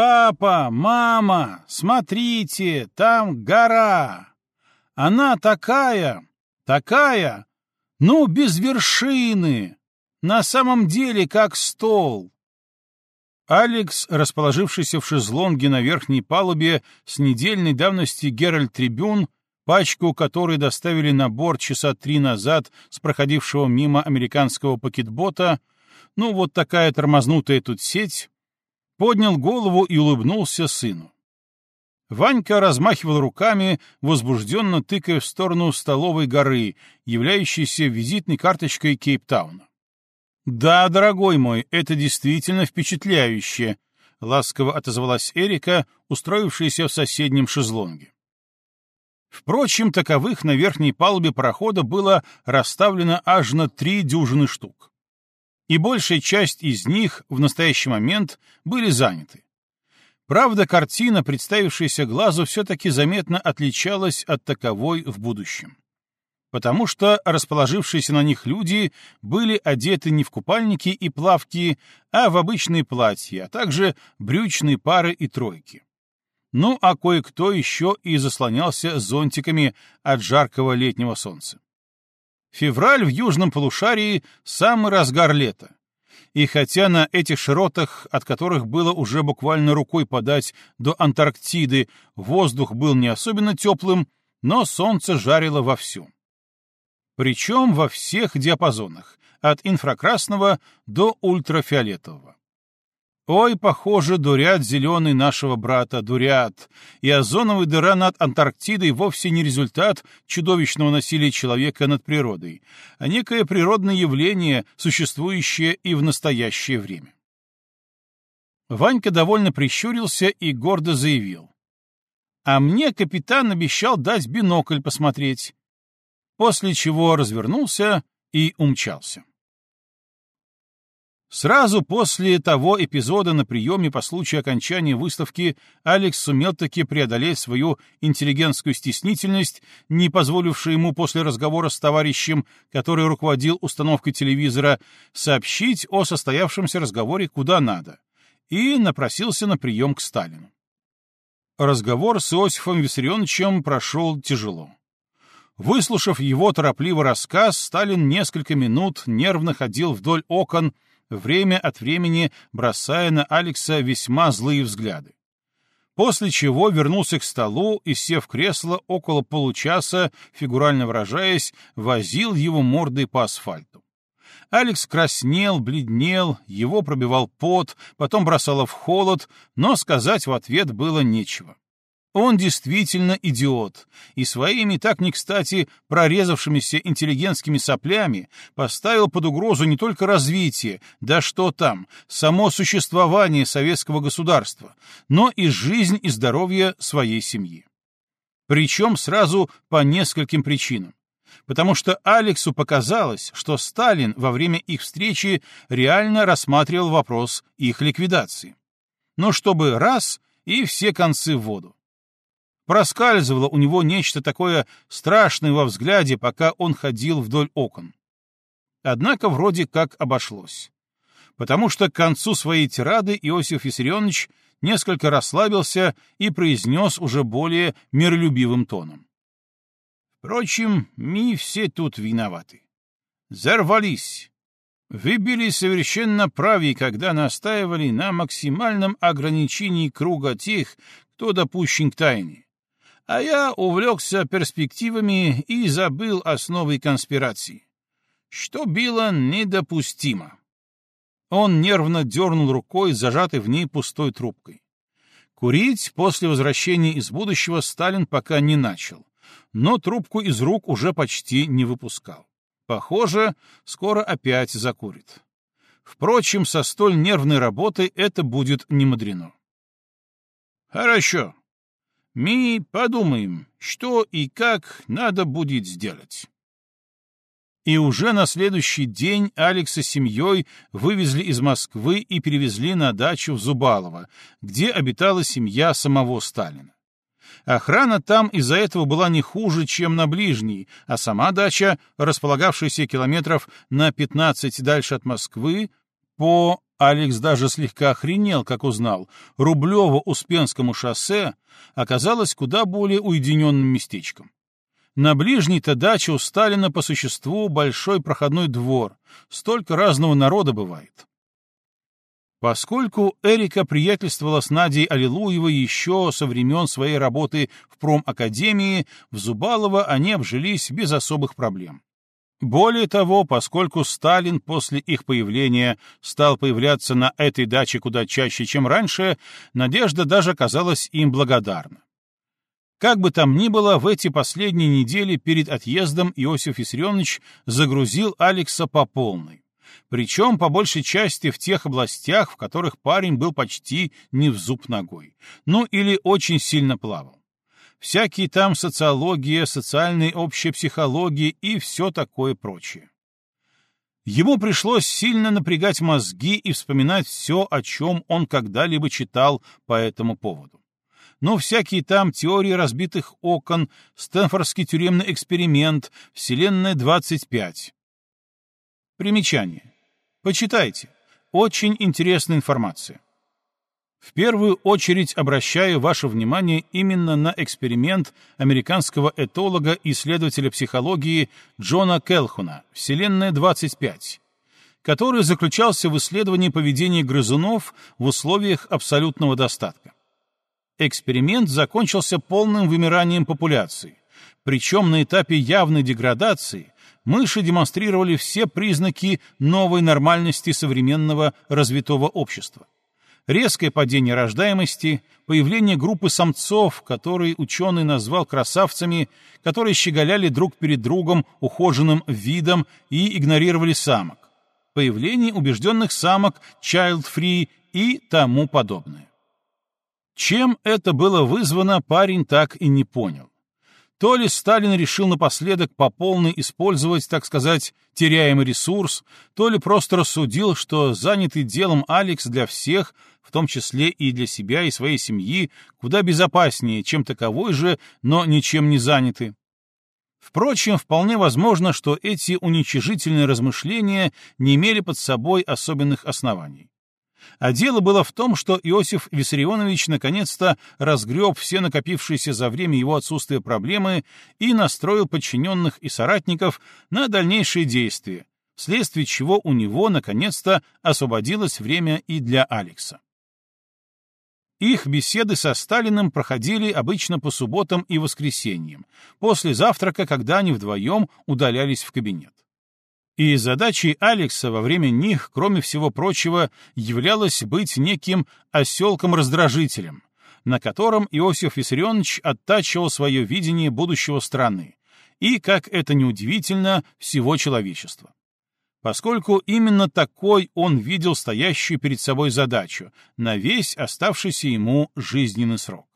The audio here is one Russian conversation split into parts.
«Папа, мама, смотрите, там гора! Она такая, такая, ну, без вершины, на самом деле как стол!» Алекс, расположившийся в шезлонге на верхней палубе с недельной давности Геральт Трибюн, пачку которой доставили на борт часа три назад с проходившего мимо американского пакетбота, ну вот такая тормознутая тут сеть, поднял голову и улыбнулся сыну. Ванька размахивал руками, возбужденно тыкая в сторону столовой горы, являющейся визитной карточкой Кейптауна. «Да, дорогой мой, это действительно впечатляюще», — ласково отозвалась Эрика, устроившаяся в соседнем шезлонге. Впрочем, таковых на верхней палубе парохода было расставлено аж на три дюжины штук. И большая часть из них в настоящий момент были заняты. Правда, картина, представившаяся глазу, все-таки заметно отличалась от таковой в будущем потому что расположившиеся на них люди были одеты не в купальники и плавки, а в обычные платья, а также брючные пары и тройки. Ну, а кое-кто еще и заслонялся зонтиками от жаркого летнего солнца. Февраль в южном полушарии — самый разгар лета. И хотя на этих широтах, от которых было уже буквально рукой подать до Антарктиды, воздух был не особенно теплым, но солнце жарило вовсю причем во всех диапазонах, от инфракрасного до ультрафиолетового. Ой, похоже, дурят зеленый нашего брата, дурят, и озоновая дыра над Антарктидой вовсе не результат чудовищного насилия человека над природой, а некое природное явление, существующее и в настоящее время. Ванька довольно прищурился и гордо заявил. А мне капитан обещал дать бинокль посмотреть после чего развернулся и умчался. Сразу после того эпизода на приеме по случаю окончания выставки Алекс сумел таки преодолеть свою интеллигентскую стеснительность, не позволившую ему после разговора с товарищем, который руководил установкой телевизора, сообщить о состоявшемся разговоре куда надо, и напросился на прием к Сталину. Разговор с Иосифом Виссарионовичем прошел тяжело. Выслушав его торопливый рассказ, Сталин несколько минут нервно ходил вдоль окон, время от времени бросая на Алекса весьма злые взгляды. После чего вернулся к столу и, сев в кресло, около получаса, фигурально выражаясь, возил его мордой по асфальту. Алекс краснел, бледнел, его пробивал пот, потом бросало в холод, но сказать в ответ было нечего. Он действительно идиот, и своими так не кстати прорезавшимися интеллигентскими соплями поставил под угрозу не только развитие, да что там, само существование советского государства, но и жизнь и здоровье своей семьи. Причем сразу по нескольким причинам. Потому что Алексу показалось, что Сталин во время их встречи реально рассматривал вопрос их ликвидации. Но чтобы раз — и все концы в воду. Проскальзывало у него нечто такое страшное во взгляде, пока он ходил вдоль окон. Однако вроде как обошлось. Потому что к концу своей тирады Иосиф Виссарионович несколько расслабился и произнес уже более миролюбивым тоном. Впрочем, мы все тут виноваты. Зарвались. Вы были совершенно правы, когда настаивали на максимальном ограничении круга тех, кто допущен к тайне а я увлекся перспективами и забыл основы конспирации, что было недопустимо. Он нервно дернул рукой, зажатой в ней пустой трубкой. Курить после возвращения из будущего Сталин пока не начал, но трубку из рук уже почти не выпускал. Похоже, скоро опять закурит. Впрочем, со столь нервной работой это будет немудрено. «Хорошо», мы подумаем, что и как надо будет сделать. И уже на следующий день Алекса с семьей вывезли из Москвы и перевезли на дачу в Зубалово, где обитала семья самого Сталина. Охрана там из-за этого была не хуже, чем на ближней, а сама дача, располагавшаяся километров на 15 дальше от Москвы, по Алекс даже слегка охренел, как узнал, Рублево-Успенскому шоссе оказалось куда более уединенным местечком. На ближней-то даче у Сталина по существу большой проходной двор, столько разного народа бывает. Поскольку Эрика приятельствовала с Надей Аллилуевой еще со времен своей работы в промакадемии, в Зубалово они обжились без особых проблем. Более того, поскольку Сталин после их появления стал появляться на этой даче куда чаще, чем раньше, Надежда даже казалась им благодарна. Как бы там ни было, в эти последние недели перед отъездом Иосиф Виссарионович загрузил Алекса по полной причем по большей части в тех областях, в которых парень был почти не в зуб ногой, ну или очень сильно плавал. Всякие там социология, социальные общая психология и все такое прочее. Ему пришлось сильно напрягать мозги и вспоминать все, о чем он когда-либо читал по этому поводу. Но всякие там теории разбитых окон, Стэнфордский тюремный эксперимент, Вселенная 25. Примечание. Почитайте. Очень интересная информация. В первую очередь обращаю ваше внимание именно на эксперимент американского этолога и исследователя психологии Джона Келхуна «Вселенная 25», который заключался в исследовании поведения грызунов в условиях абсолютного достатка. Эксперимент закончился полным вымиранием популяции, причем на этапе явной деградации мыши демонстрировали все признаки новой нормальности современного развитого общества. Резкое падение рождаемости, появление группы самцов, которые ученый назвал красавцами, которые щеголяли друг перед другом ухоженным видом и игнорировали самок, появление убежденных самок child-free и тому подобное. Чем это было вызвано, парень так и не понял. То ли Сталин решил напоследок по полной использовать, так сказать, теряемый ресурс, то ли просто рассудил, что занятый делом Алекс для всех, в том числе и для себя и своей семьи, куда безопаснее, чем таковой же, но ничем не занятый. Впрочем, вполне возможно, что эти уничижительные размышления не имели под собой особенных оснований. А дело было в том, что Иосиф Виссарионович наконец-то разгреб все накопившиеся за время его отсутствия проблемы и настроил подчиненных и соратников на дальнейшие действия, вследствие чего у него наконец-то освободилось время и для Алекса. Их беседы со Сталиным проходили обычно по субботам и воскресеньям, после завтрака, когда они вдвоем удалялись в кабинет. И задачей Алекса во время них, кроме всего прочего, являлось быть неким оселком-раздражителем, на котором Иосиф Виссарионович оттачивал свое видение будущего страны и, как это неудивительно, всего человечества. Поскольку именно такой он видел стоящую перед собой задачу на весь оставшийся ему жизненный срок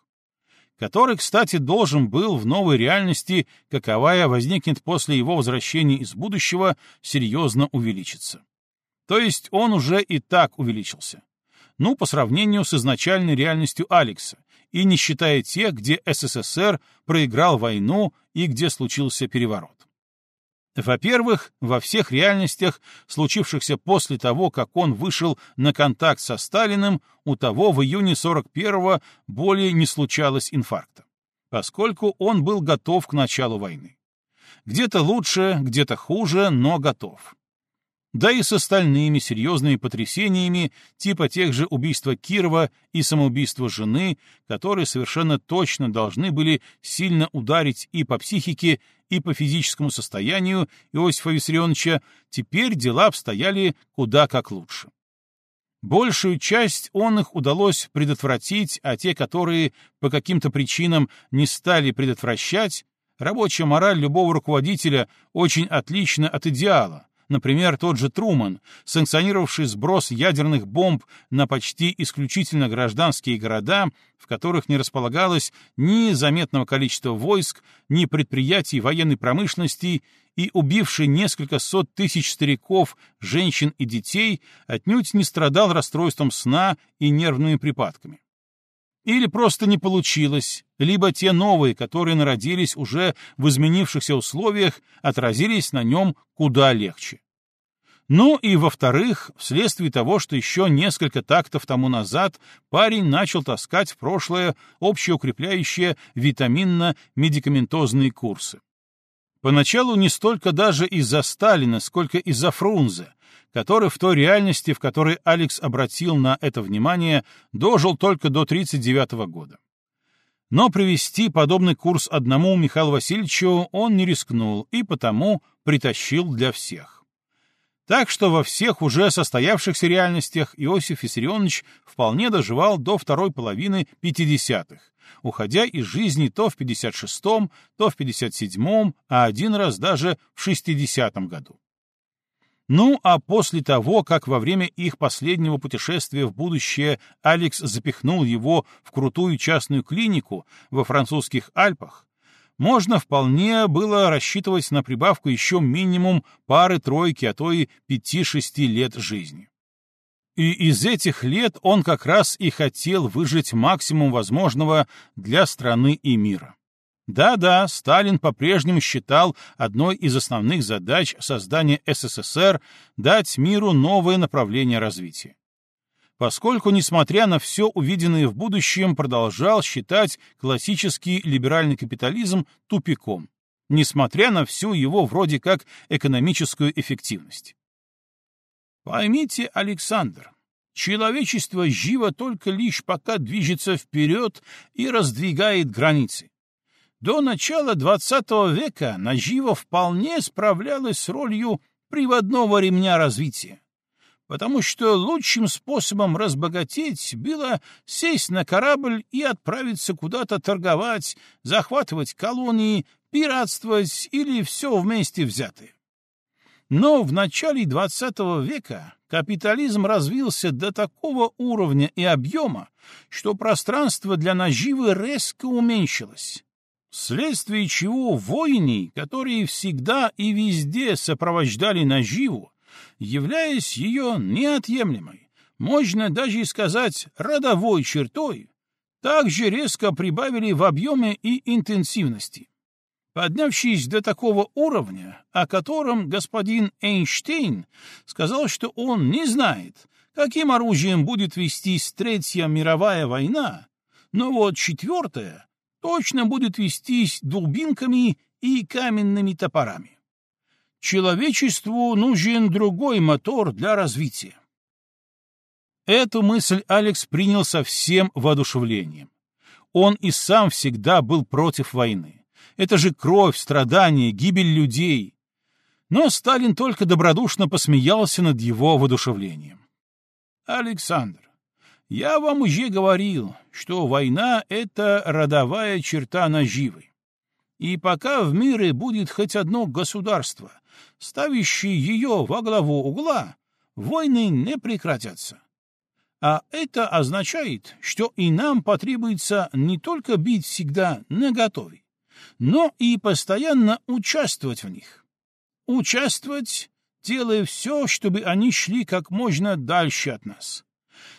который, кстати, должен был в новой реальности, каковая возникнет после его возвращения из будущего, серьезно увеличиться. То есть он уже и так увеличился. Ну, по сравнению с изначальной реальностью Алекса, и не считая тех, где СССР проиграл войну и где случился переворот. Во-первых, во всех реальностях, случившихся после того, как он вышел на контакт со Сталиным, у того в июне 41-го более не случалось инфаркта, поскольку он был готов к началу войны. Где-то лучше, где-то хуже, но готов да и с остальными серьезными потрясениями, типа тех же убийства Кирова и самоубийства жены, которые совершенно точно должны были сильно ударить и по психике, и по физическому состоянию Иосифа Виссарионовича, теперь дела обстояли куда как лучше. Большую часть он их удалось предотвратить, а те, которые по каким-то причинам не стали предотвращать, рабочая мораль любого руководителя очень отлична от идеала, Например, тот же Труман, санкционировавший сброс ядерных бомб на почти исключительно гражданские города, в которых не располагалось ни заметного количества войск, ни предприятий военной промышленности, и убивший несколько сот тысяч стариков, женщин и детей, отнюдь не страдал расстройством сна и нервными припадками. Или просто не получилось, либо те новые, которые народились уже в изменившихся условиях, отразились на нем куда легче. Ну и, во-вторых, вследствие того, что еще несколько тактов тому назад парень начал таскать в прошлое общеукрепляющие витаминно-медикаментозные курсы. Поначалу не столько даже из-за Сталина, сколько из-за Фрунзе, который в той реальности, в которой Алекс обратил на это внимание, дожил только до 1939 года. Но привести подобный курс одному Михаилу Васильевичу он не рискнул и потому притащил для всех. Так что во всех уже состоявшихся реальностях Иосиф Виссарионович вполне доживал до второй половины 50-х, уходя из жизни то в 56-м, то в 57-м, а один раз даже в 60-м году. Ну, а после того, как во время их последнего путешествия в будущее Алекс запихнул его в крутую частную клинику во французских Альпах, можно вполне было рассчитывать на прибавку еще минимум пары-тройки, а то и пяти-шести лет жизни. И из этих лет он как раз и хотел выжить максимум возможного для страны и мира. Да-да, Сталин по-прежнему считал одной из основных задач создания СССР дать миру новое направление развития поскольку, несмотря на все увиденное в будущем, продолжал считать классический либеральный капитализм тупиком, несмотря на всю его вроде как экономическую эффективность. Поймите, Александр, человечество живо только лишь пока движется вперед и раздвигает границы. До начала XX века Нажива вполне справлялась с ролью приводного ремня развития потому что лучшим способом разбогатеть было сесть на корабль и отправиться куда-то торговать, захватывать колонии, пиратствовать или все вместе взятое. Но в начале XX века капитализм развился до такого уровня и объема, что пространство для наживы резко уменьшилось, вследствие чего войны, которые всегда и везде сопровождали наживу, являясь ее неотъемлемой, можно даже сказать родовой чертой, также резко прибавили в объеме и интенсивности. Поднявшись до такого уровня, о котором господин Эйнштейн сказал, что он не знает, каким оружием будет вестись Третья мировая война, но вот Четвертая точно будет вестись дубинками и каменными топорами. Человечеству нужен другой мотор для развития. Эту мысль Алекс принял со всем воодушевлением. Он и сам всегда был против войны. Это же кровь, страдания, гибель людей. Но Сталин только добродушно посмеялся над его воодушевлением. «Александр, я вам уже говорил, что война — это родовая черта наживы. И пока в мире будет хоть одно государство, ставящее ее во главу угла, войны не прекратятся. А это означает, что и нам потребуется не только быть всегда наготове, но и постоянно участвовать в них. Участвовать, делая все, чтобы они шли как можно дальше от нас,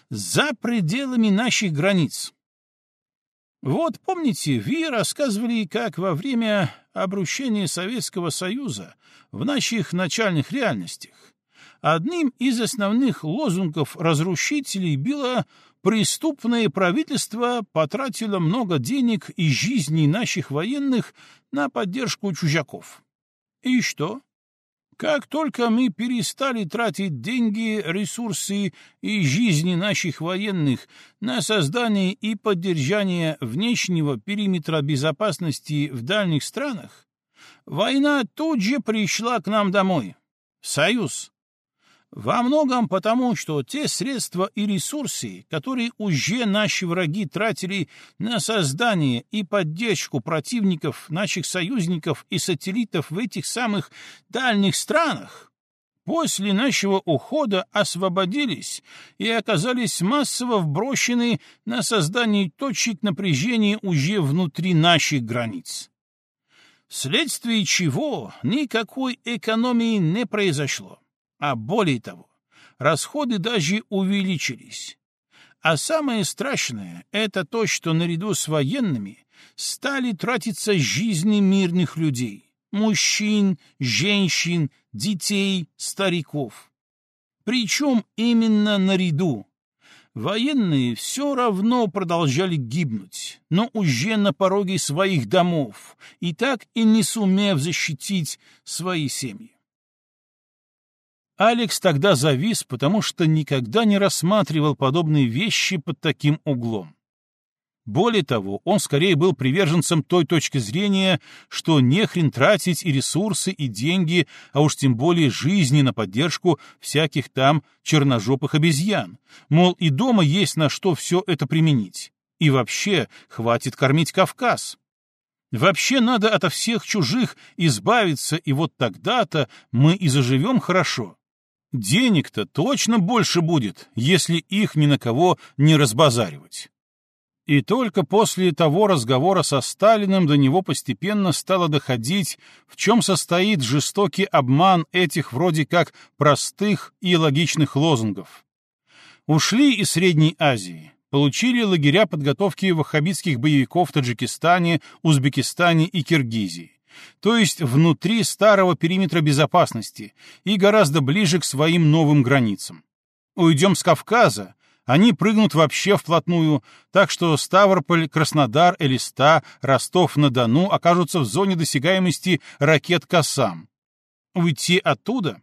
за пределами наших границ, вот помните, вы рассказывали, как во время обрушения Советского Союза в наших начальных реальностях одним из основных лозунгов разрушителей было «преступное правительство потратило много денег и жизней наших военных на поддержку чужаков». И что? Как только мы перестали тратить деньги, ресурсы и жизни наших военных на создание и поддержание внешнего периметра безопасности в дальних странах, война тут же пришла к нам домой. Союз. Во многом потому, что те средства и ресурсы, которые уже наши враги тратили на создание и поддержку противников, наших союзников и сателлитов в этих самых дальних странах, после нашего ухода освободились и оказались массово вброшены на создание точек напряжения уже внутри наших границ. Вследствие чего никакой экономии не произошло а более того, расходы даже увеличились. А самое страшное — это то, что наряду с военными стали тратиться жизни мирных людей — мужчин, женщин, детей, стариков. Причем именно наряду. Военные все равно продолжали гибнуть, но уже на пороге своих домов, и так и не сумев защитить свои семьи. Алекс тогда завис, потому что никогда не рассматривал подобные вещи под таким углом. Более того, он скорее был приверженцем той точки зрения, что не хрен тратить и ресурсы, и деньги, а уж тем более жизни на поддержку всяких там черножопых обезьян. Мол, и дома есть на что все это применить. И вообще, хватит кормить Кавказ. Вообще надо ото всех чужих избавиться, и вот тогда-то мы и заживем хорошо. Денег-то точно больше будет, если их ни на кого не разбазаривать. И только после того разговора со Сталиным до него постепенно стало доходить, в чем состоит жестокий обман этих вроде как простых и логичных лозунгов. Ушли из Средней Азии, получили лагеря подготовки ваххабитских боевиков в Таджикистане, Узбекистане и Киргизии, то есть внутри старого периметра безопасности и гораздо ближе к своим новым границам. Уйдем с Кавказа, они прыгнут вообще вплотную, так что Ставрополь, Краснодар, Элиста, Ростов-на-Дону окажутся в зоне досягаемости ракет «Кассам». Уйти оттуда?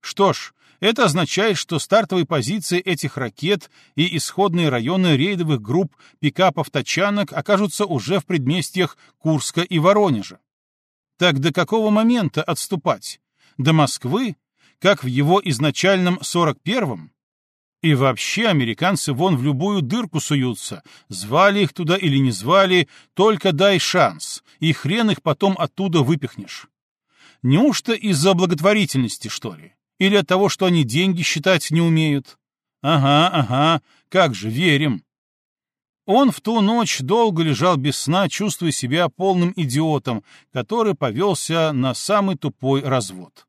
Что ж, это означает, что стартовые позиции этих ракет и исходные районы рейдовых групп пикапов-тачанок окажутся уже в предместьях Курска и Воронежа. Так до какого момента отступать? До Москвы? Как в его изначальном 41-м? И вообще американцы вон в любую дырку суются. Звали их туда или не звали, только дай шанс, и хрен их потом оттуда выпихнешь. Неужто из-за благотворительности, что ли? Или от того, что они деньги считать не умеют? Ага, ага, как же, верим. Он в ту ночь долго лежал без сна, чувствуя себя полным идиотом, который повелся на самый тупой развод.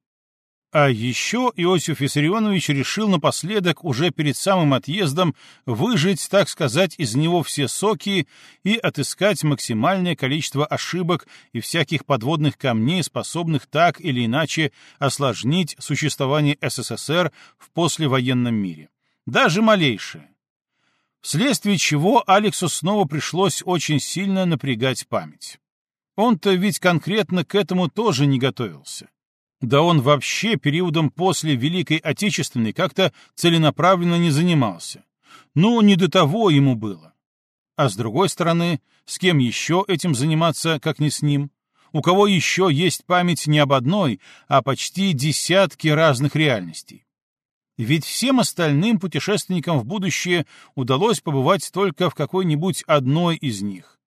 А еще Иосиф Виссарионович решил напоследок, уже перед самым отъездом, выжить, так сказать, из него все соки и отыскать максимальное количество ошибок и всяких подводных камней, способных так или иначе осложнить существование СССР в послевоенном мире. Даже малейшее. Вследствие чего Алексу снова пришлось очень сильно напрягать память. Он-то ведь конкретно к этому тоже не готовился. Да он вообще периодом после Великой Отечественной как-то целенаправленно не занимался. Ну, не до того ему было. А с другой стороны, с кем еще этим заниматься, как не с ним? У кого еще есть память не об одной, а почти десятки разных реальностей? Ведь всем остальным путешественникам в будущее удалось побывать только в какой-нибудь одной из них.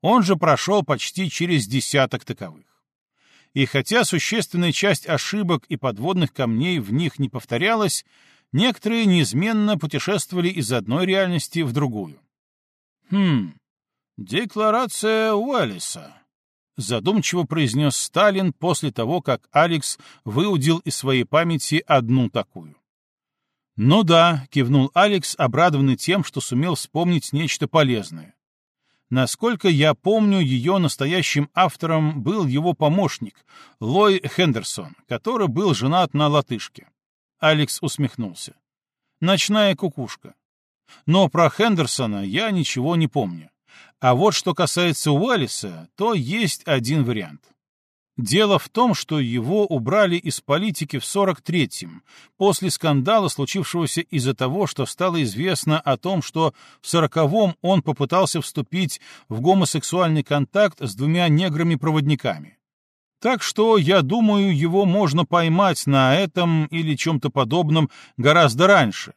Он же прошел почти через десяток таковых и хотя существенная часть ошибок и подводных камней в них не повторялась, некоторые неизменно путешествовали из одной реальности в другую. «Хм, декларация Уэллиса», — задумчиво произнес Сталин после того, как Алекс выудил из своей памяти одну такую. «Ну да», — кивнул Алекс, обрадованный тем, что сумел вспомнить нечто полезное. Насколько я помню, ее настоящим автором был его помощник, Лой Хендерсон, который был женат на латышке. Алекс усмехнулся. Ночная кукушка. Но про Хендерсона я ничего не помню. А вот что касается Уэллиса, то есть один вариант. Дело в том, что его убрали из политики в 43-м, после скандала, случившегося из-за того, что стало известно о том, что в 40-м он попытался вступить в гомосексуальный контакт с двумя неграми-проводниками. Так что, я думаю, его можно поймать на этом или чем-то подобном гораздо раньше.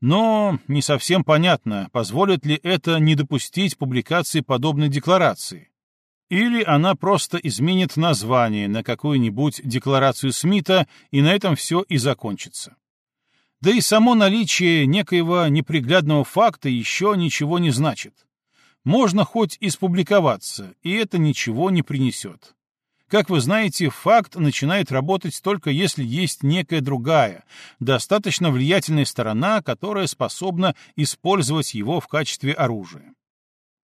Но не совсем понятно, позволит ли это не допустить публикации подобной декларации. Или она просто изменит название на какую-нибудь декларацию Смита, и на этом все и закончится. Да и само наличие некоего неприглядного факта еще ничего не значит. Можно хоть и спубликоваться, и это ничего не принесет. Как вы знаете, факт начинает работать только если есть некая другая, достаточно влиятельная сторона, которая способна использовать его в качестве оружия.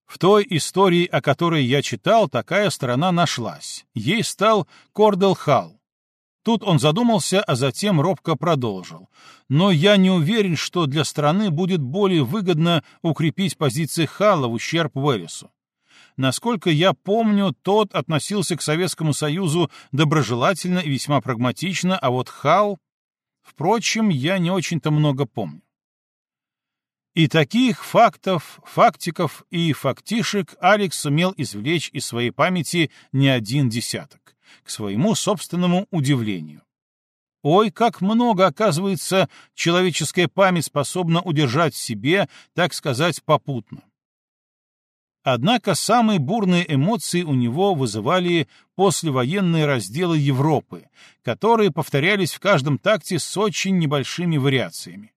В той истории, о которой я читал, такая сторона нашлась. Ей стал Кордел Халл. Тут он задумался, а затем робко продолжил. Но я не уверен, что для страны будет более выгодно укрепить позиции Халла в ущерб Уэллису. Насколько я помню, тот относился к Советскому Союзу доброжелательно и весьма прагматично, а вот Халл... Впрочем, я не очень-то много помню. И таких фактов, фактиков и фактишек Алекс сумел извлечь из своей памяти не один десяток, к своему собственному удивлению. Ой, как много, оказывается, человеческая память способна удержать в себе, так сказать, попутно. Однако самые бурные эмоции у него вызывали послевоенные разделы Европы, которые повторялись в каждом такте с очень небольшими вариациями.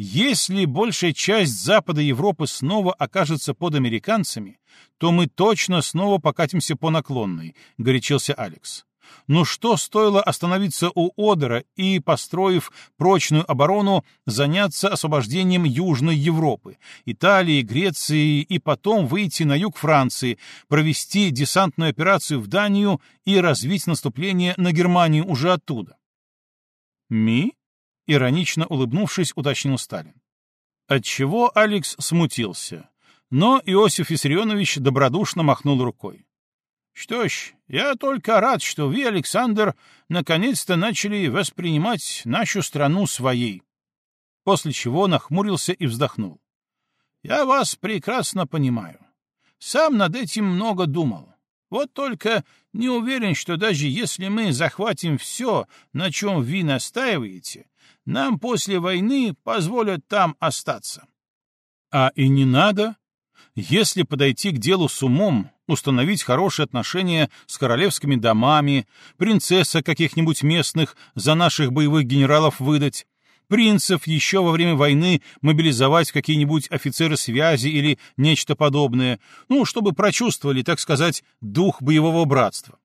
Если большая часть Запада Европы снова окажется под американцами, то мы точно снова покатимся по наклонной, — горячился Алекс. Но что стоило остановиться у Одера и, построив прочную оборону, заняться освобождением Южной Европы, Италии, Греции и потом выйти на юг Франции, провести десантную операцию в Данию и развить наступление на Германию уже оттуда? Ми? Иронично улыбнувшись, уточнил Сталин. Отчего Алекс смутился, но Иосиф Виссарионович добродушно махнул рукой. Что ж, я только рад, что вы, Александр, наконец-то начали воспринимать нашу страну своей. После чего нахмурился и вздохнул. Я вас прекрасно понимаю. Сам над этим много думал. Вот только не уверен, что даже если мы захватим все, на чем вы настаиваете, нам после войны позволят там остаться. А и не надо. Если подойти к делу с умом, установить хорошие отношения с королевскими домами, принцесса каких-нибудь местных за наших боевых генералов выдать, принцев еще во время войны мобилизовать какие-нибудь офицеры связи или нечто подобное, ну, чтобы прочувствовали, так сказать, дух боевого братства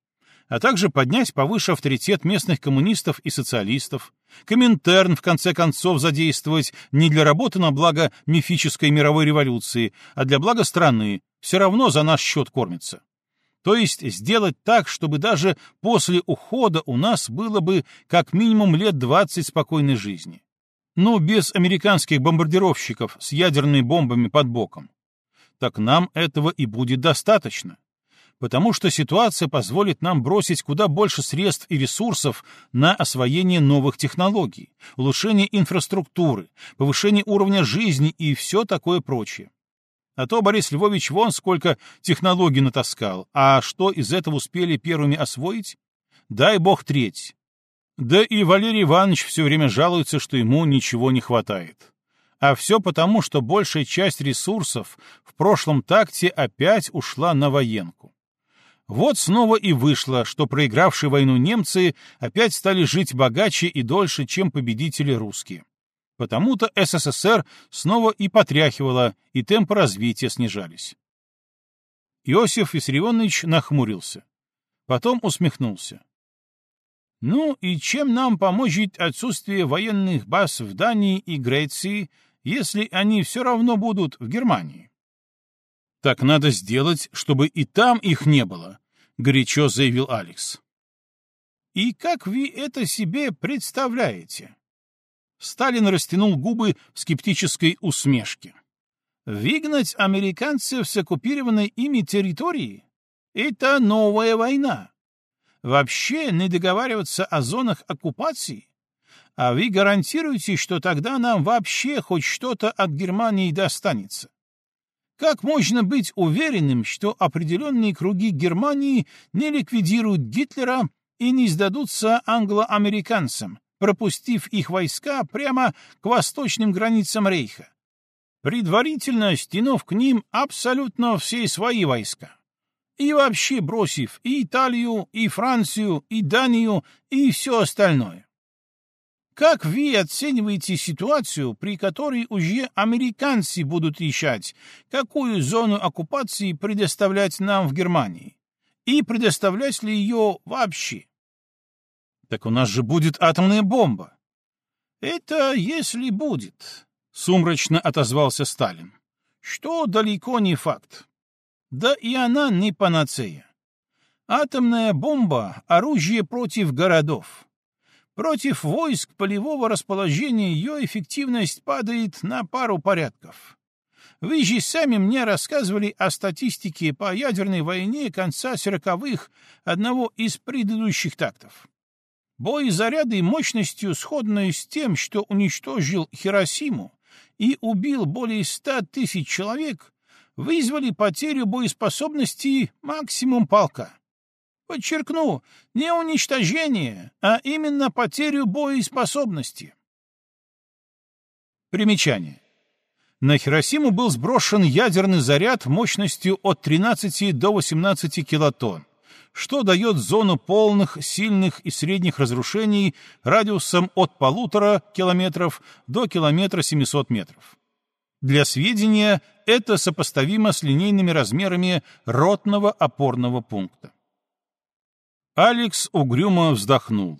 а также поднять повыше авторитет местных коммунистов и социалистов, Коминтерн, в конце концов, задействовать не для работы на благо мифической мировой революции, а для блага страны, все равно за наш счет кормится. То есть сделать так, чтобы даже после ухода у нас было бы как минимум лет 20 спокойной жизни. Но без американских бомбардировщиков с ядерными бомбами под боком. Так нам этого и будет достаточно потому что ситуация позволит нам бросить куда больше средств и ресурсов на освоение новых технологий, улучшение инфраструктуры, повышение уровня жизни и все такое прочее. А то Борис Львович вон сколько технологий натаскал, а что из этого успели первыми освоить? Дай бог треть. Да и Валерий Иванович все время жалуется, что ему ничего не хватает. А все потому, что большая часть ресурсов в прошлом такте опять ушла на военку. Вот снова и вышло, что проигравшие войну немцы опять стали жить богаче и дольше, чем победители русские. Потому-то СССР снова и потряхивало, и темпы развития снижались. Иосиф Виссарионович нахмурился. Потом усмехнулся. «Ну и чем нам поможет отсутствие военных баз в Дании и Греции, если они все равно будут в Германии?» «Так надо сделать, чтобы и там их не было», — горячо заявил Алекс. «И как вы это себе представляете?» Сталин растянул губы в скептической усмешке. «Выгнать американцев с оккупированной ими территории — это новая война. Вообще не договариваться о зонах оккупации? А вы гарантируете, что тогда нам вообще хоть что-то от Германии достанется? Как можно быть уверенным, что определенные круги Германии не ликвидируют Гитлера и не сдадутся англо-американцам, пропустив их войска прямо к восточным границам Рейха, предварительно стянув к ним абсолютно все свои войска? И вообще бросив и Италию, и Францию, и Данию, и все остальное. Как вы оцениваете ситуацию, при которой уже американцы будут решать, какую зону оккупации предоставлять нам в Германии? И предоставлять ли ее вообще? Так у нас же будет атомная бомба. Это если будет, — сумрачно отозвался Сталин. Что далеко не факт. Да и она не панацея. Атомная бомба — оружие против городов. Против войск полевого расположения ее эффективность падает на пару порядков. Вы же сами мне рассказывали о статистике по ядерной войне конца сороковых одного из предыдущих тактов. Бой заряды мощностью, сходной с тем, что уничтожил Хиросиму и убил более ста тысяч человек, вызвали потерю боеспособности максимум полка. Подчеркну, не уничтожение, а именно потерю боеспособности. Примечание. На Хиросиму был сброшен ядерный заряд мощностью от 13 до 18 килотонн, что дает зону полных, сильных и средних разрушений радиусом от полутора километров до километра 700 метров. Для сведения, это сопоставимо с линейными размерами ротного опорного пункта. Алекс угрюмо вздохнул.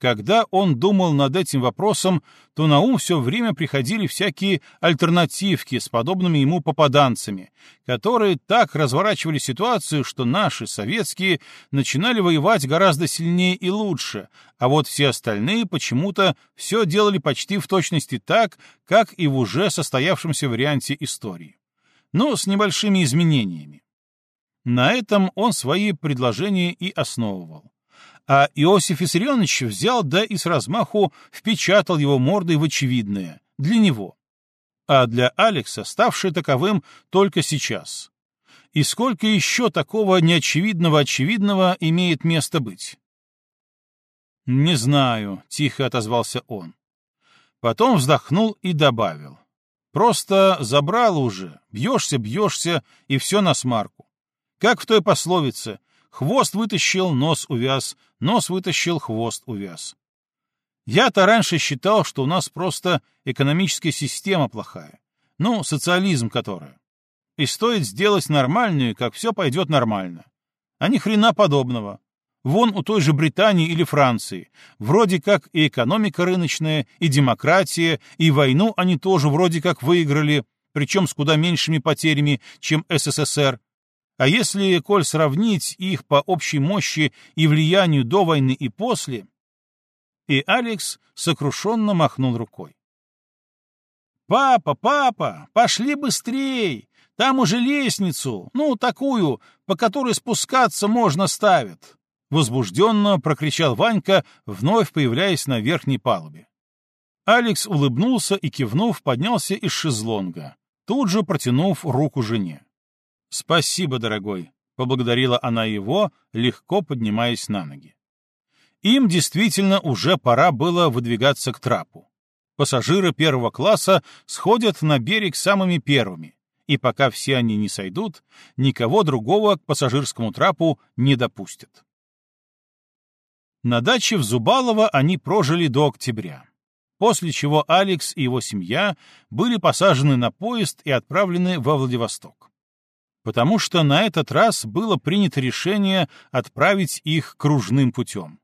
Когда он думал над этим вопросом, то на ум все время приходили всякие альтернативки с подобными ему попаданцами, которые так разворачивали ситуацию, что наши, советские, начинали воевать гораздо сильнее и лучше, а вот все остальные почему-то все делали почти в точности так, как и в уже состоявшемся варианте истории. Но с небольшими изменениями. На этом он свои предложения и основывал а Иосиф Виссарионович взял да и с размаху впечатал его мордой в очевидное, для него, а для Алекса, ставшее таковым только сейчас. И сколько еще такого неочевидного-очевидного имеет место быть? «Не знаю», — тихо отозвался он. Потом вздохнул и добавил. «Просто забрал уже, бьешься, бьешься, и все на смарку. Как в той пословице Хвост вытащил, нос увяз, нос вытащил, хвост увяз. Я-то раньше считал, что у нас просто экономическая система плохая. Ну, социализм которая. И стоит сделать нормальную, как все пойдет нормально. А ни хрена подобного. Вон у той же Британии или Франции. Вроде как и экономика рыночная, и демократия, и войну они тоже вроде как выиграли, причем с куда меньшими потерями, чем СССР. А если, коль сравнить их по общей мощи и влиянию до войны и после... И Алекс сокрушенно махнул рукой. «Папа, папа, пошли быстрей! Там уже лестницу, ну, такую, по которой спускаться можно ставят!» Возбужденно прокричал Ванька, вновь появляясь на верхней палубе. Алекс улыбнулся и, кивнув, поднялся из шезлонга, тут же протянув руку жене. «Спасибо, дорогой», — поблагодарила она его, легко поднимаясь на ноги. Им действительно уже пора было выдвигаться к трапу. Пассажиры первого класса сходят на берег самыми первыми, и пока все они не сойдут, никого другого к пассажирскому трапу не допустят. На даче в Зубалово они прожили до октября, после чего Алекс и его семья были посажены на поезд и отправлены во Владивосток потому что на этот раз было принято решение отправить их кружным путем.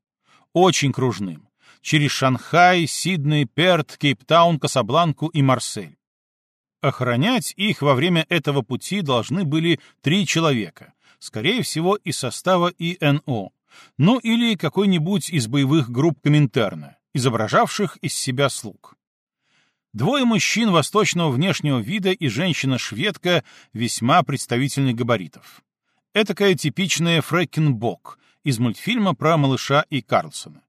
Очень кружным. Через Шанхай, Сидней, Перт, Кейптаун, Касабланку и Марсель. Охранять их во время этого пути должны были три человека, скорее всего, из состава ИНО, ну или какой-нибудь из боевых групп Коминтерна, изображавших из себя слуг. Двое мужчин восточного внешнего вида и женщина-шведка весьма представительных габаритов. Этакая типичная Фрэкенбок из мультфильма про малыша и Карлсона.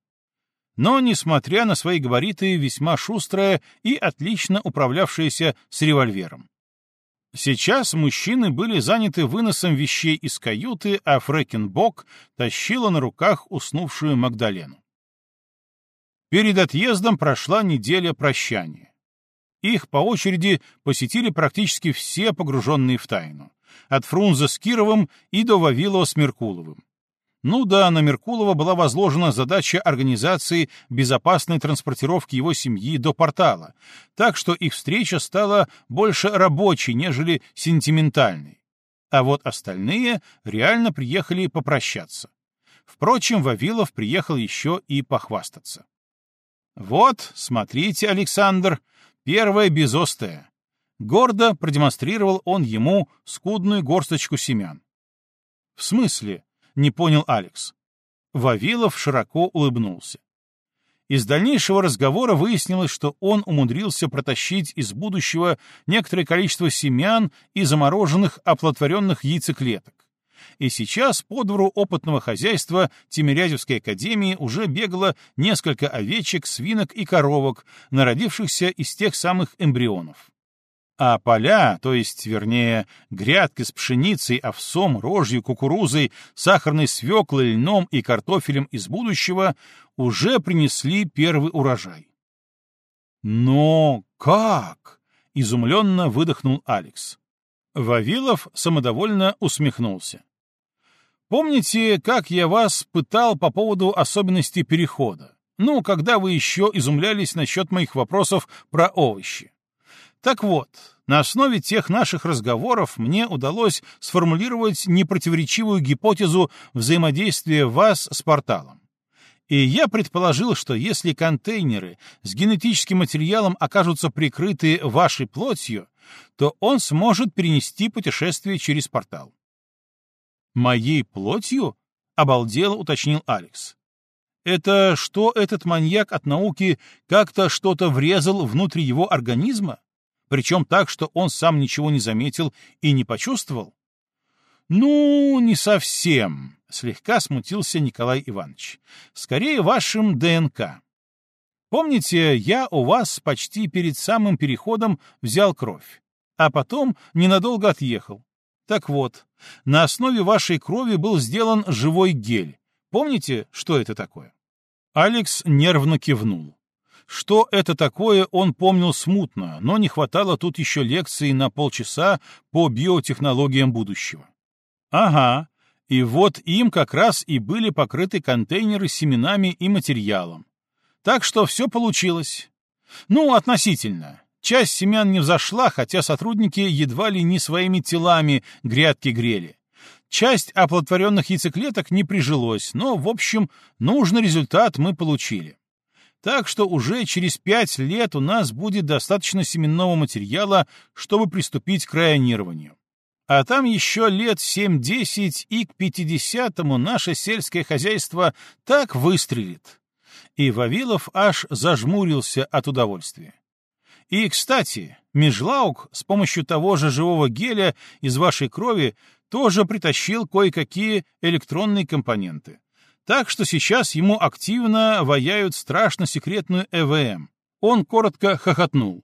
Но, несмотря на свои габариты, весьма шустрая и отлично управлявшаяся с револьвером. Сейчас мужчины были заняты выносом вещей из каюты, а Фрэкенбок тащила на руках уснувшую Магдалену. Перед отъездом прошла неделя прощания. Их по очереди посетили практически все погруженные в тайну. От Фрунзе с Кировым и до Вавилова с Меркуловым. Ну да, на Меркулова была возложена задача организации безопасной транспортировки его семьи до портала, так что их встреча стала больше рабочей, нежели сентиментальной. А вот остальные реально приехали попрощаться. Впрочем, Вавилов приехал еще и похвастаться. «Вот, смотрите, Александр, Первое безостое. Гордо продемонстрировал он ему скудную горсточку семян. В смысле? — не понял Алекс. Вавилов широко улыбнулся. Из дальнейшего разговора выяснилось, что он умудрился протащить из будущего некоторое количество семян и замороженных оплодотворенных яйцеклеток. И сейчас по двору опытного хозяйства Тимирязевской академии уже бегало несколько овечек, свинок и коровок, народившихся из тех самых эмбрионов. А поля, то есть, вернее, грядки с пшеницей, овсом, рожью, кукурузой, сахарной свеклой, льном и картофелем из будущего уже принесли первый урожай. «Но как?» — изумленно выдохнул Алекс. Вавилов самодовольно усмехнулся. «Помните, как я вас пытал по поводу особенностей перехода? Ну, когда вы еще изумлялись насчет моих вопросов про овощи? Так вот, на основе тех наших разговоров мне удалось сформулировать непротиворечивую гипотезу взаимодействия вас с порталом. И я предположил, что если контейнеры с генетическим материалом окажутся прикрыты вашей плотью, то он сможет перенести путешествие через портал. «Моей плотью?» — обалдело уточнил Алекс. «Это что этот маньяк от науки как-то что-то врезал внутрь его организма? причем так, что он сам ничего не заметил и не почувствовал? «Ну, не совсем», — слегка смутился Николай Иванович. «Скорее, вашим ДНК. Помните, я у вас почти перед самым переходом взял кровь, а потом ненадолго отъехал. Так вот, на основе вашей крови был сделан живой гель. Помните, что это такое?» Алекс нервно кивнул. Что это такое, он помнил смутно, но не хватало тут еще лекции на полчаса по биотехнологиям будущего. Ага, и вот им как раз и были покрыты контейнеры с семенами и материалом. Так что все получилось. Ну, относительно. Часть семян не взошла, хотя сотрудники едва ли не своими телами грядки грели. Часть оплодотворенных яйцеклеток не прижилось, но, в общем, нужный результат мы получили. Так что уже через пять лет у нас будет достаточно семенного материала, чтобы приступить к районированию. А там еще лет семь-десять, и к пятидесятому наше сельское хозяйство так выстрелит. И Вавилов аж зажмурился от удовольствия. И, кстати, Межлаук с помощью того же живого геля из вашей крови тоже притащил кое-какие электронные компоненты. Так что сейчас ему активно ваяют страшно секретную ЭВМ. Он коротко хохотнул.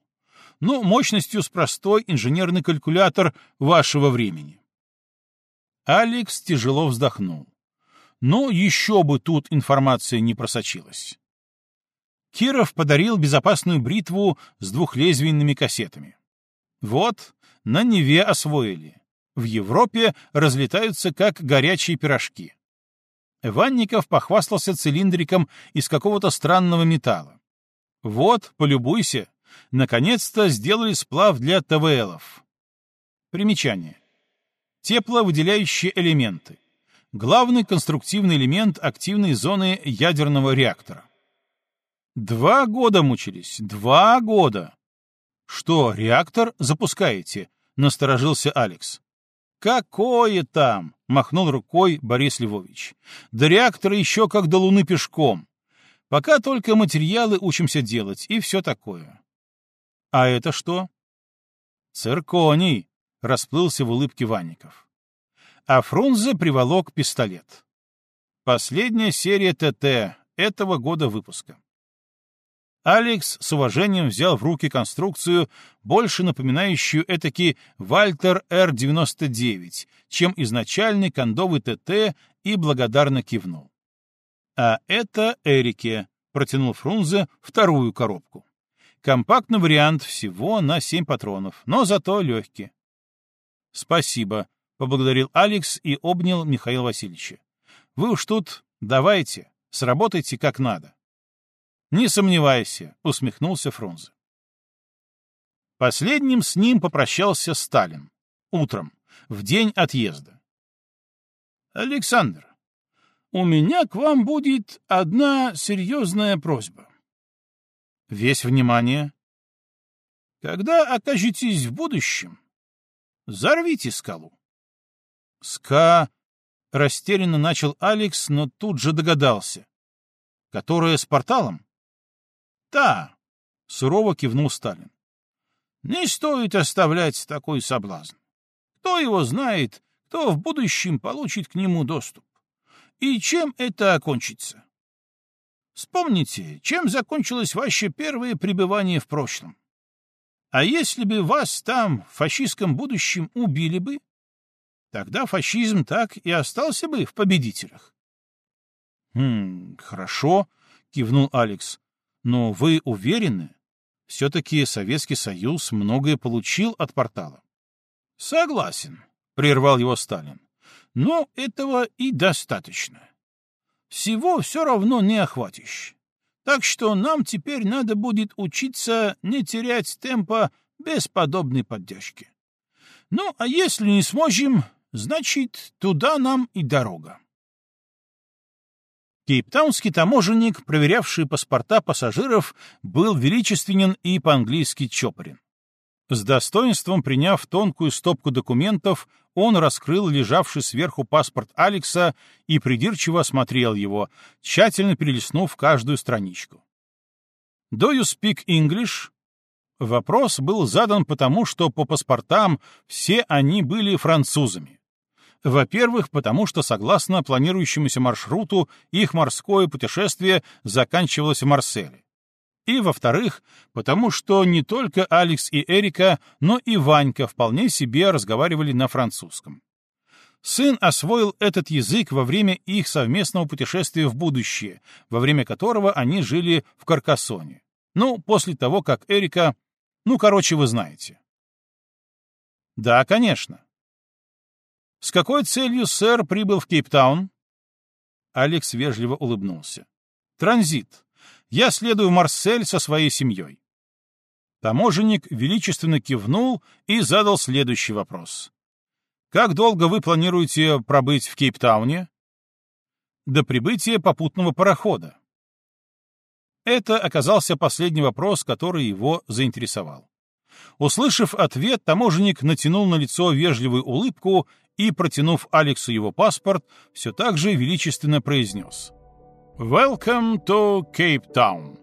Ну, мощностью с простой инженерный калькулятор вашего времени. Алекс тяжело вздохнул. Но еще бы тут информация не просочилась. Киров подарил безопасную бритву с двухлезвийными кассетами. Вот, на Неве освоили. В Европе разлетаются как горячие пирожки. Ванников похвастался цилиндриком из какого-то странного металла. Вот, полюбуйся, наконец-то сделали сплав для ТВЛов. Примечание. Тепловыделяющие элементы. Главный конструктивный элемент активной зоны ядерного реактора. Два года мучились, два года. Что, реактор запускаете? Насторожился Алекс. «Какое там?» — махнул рукой Борис Львович. «До реактора еще как до Луны пешком. Пока только материалы учимся делать, и все такое». «А это что?» «Цирконий», — расплылся в улыбке Ванников. А Фрунзе приволок пистолет. Последняя серия ТТ этого года выпуска. Алекс с уважением взял в руки конструкцию, больше напоминающую этакий Вальтер Р-99, чем изначальный кондовый ТТ, и благодарно кивнул. «А это Эрике», — протянул Фрунзе вторую коробку. Компактный вариант всего на семь патронов, но зато легкий. «Спасибо», — поблагодарил Алекс и обнял Михаила Васильевича. «Вы уж тут давайте, сработайте как надо». «Не сомневайся», — усмехнулся Фрунзе. Последним с ним попрощался Сталин. Утром, в день отъезда. «Александр, у меня к вам будет одна серьезная просьба». Весь внимание. «Когда окажетесь в будущем, взорвите скалу». «Ска... Растерянно начал Алекс, но тут же догадался. Которая с порталом? Да, сурово кивнул Сталин. Не стоит оставлять такой соблазн. Кто его знает, кто в будущем получит к нему доступ. И чем это окончится? Вспомните, чем закончилось ваше первое пребывание в прошлом. А если бы вас там, в фашистском будущем, убили бы, тогда фашизм так и остался бы в победителях. — Хм, хорошо, — кивнул Алекс. — Но вы уверены? Все-таки Советский Союз многое получил от портала. — Согласен, — прервал его Сталин. — Но этого и достаточно. Всего все равно не охватишь. Так что нам теперь надо будет учиться не терять темпа без подобной поддержки. Ну, а если не сможем, значит, туда нам и дорога. Кейптаунский таможенник, проверявший паспорта пассажиров, был величественен и по-английски чопорен. С достоинством приняв тонкую стопку документов, он раскрыл лежавший сверху паспорт Алекса и придирчиво осмотрел его, тщательно перелистнув каждую страничку. «Do you speak English?» Вопрос был задан потому, что по паспортам все они были французами. Во-первых, потому что, согласно планирующемуся маршруту, их морское путешествие заканчивалось в Марселе. И, во-вторых, потому что не только Алекс и Эрика, но и Ванька вполне себе разговаривали на французском. Сын освоил этот язык во время их совместного путешествия в будущее, во время которого они жили в Каркасоне. Ну, после того, как Эрика... Ну, короче, вы знаете. Да, конечно. С какой целью сэр прибыл в Кейптаун? Алекс вежливо улыбнулся. Транзит. Я следую в Марсель со своей семьей. Таможенник величественно кивнул и задал следующий вопрос. «Как долго вы планируете пробыть в Кейптауне?» «До прибытия попутного парохода». Это оказался последний вопрос, который его заинтересовал. Услышав ответ, таможенник натянул на лицо вежливую улыбку и, протянув Алексу его паспорт, все так же величественно произнес — Welcome to Cape Town.